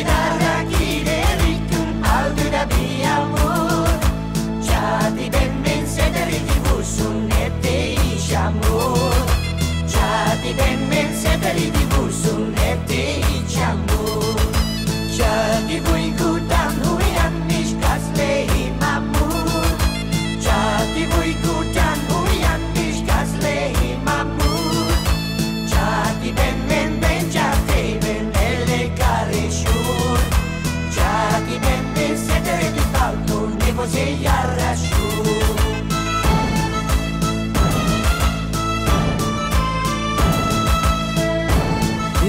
Looking at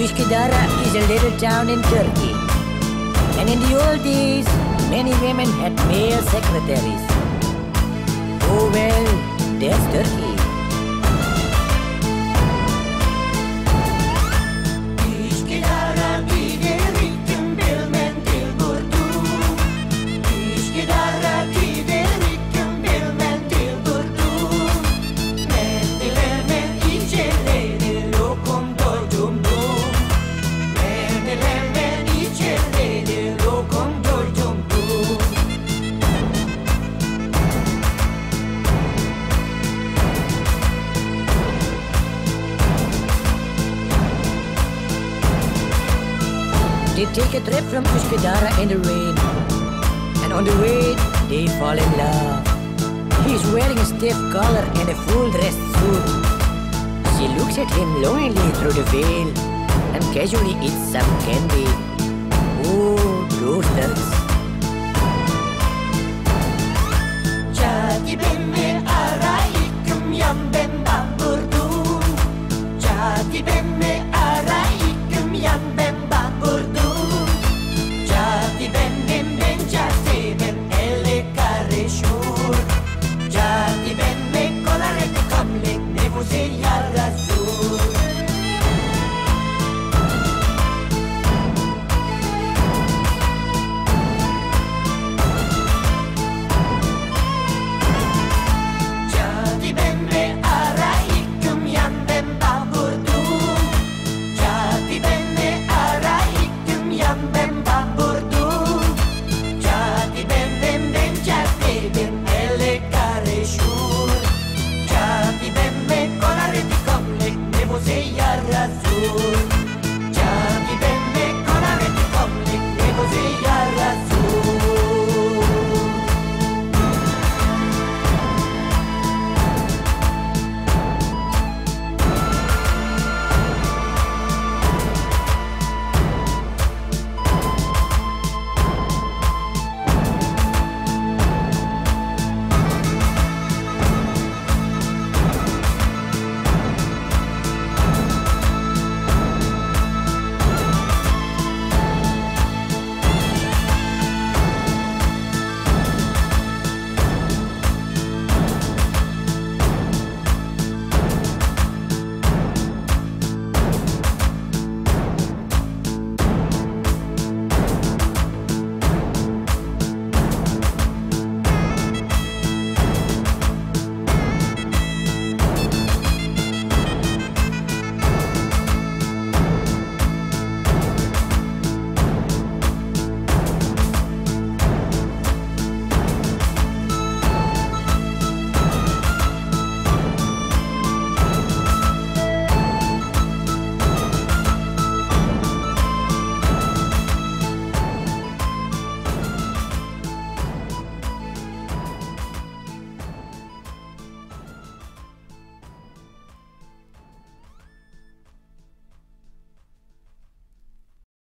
Üsküdar is a little town in Turkey. And in the old days, many women had male secretaries. Oh well, there's Turkey. They take a trip from Üsküdar in the rain. And on the way, they fall in love. He's wearing a stiff collar and a full-dressed suit. She looks at him longingly through the veil and casually eats some candy. Oh, those Jackie.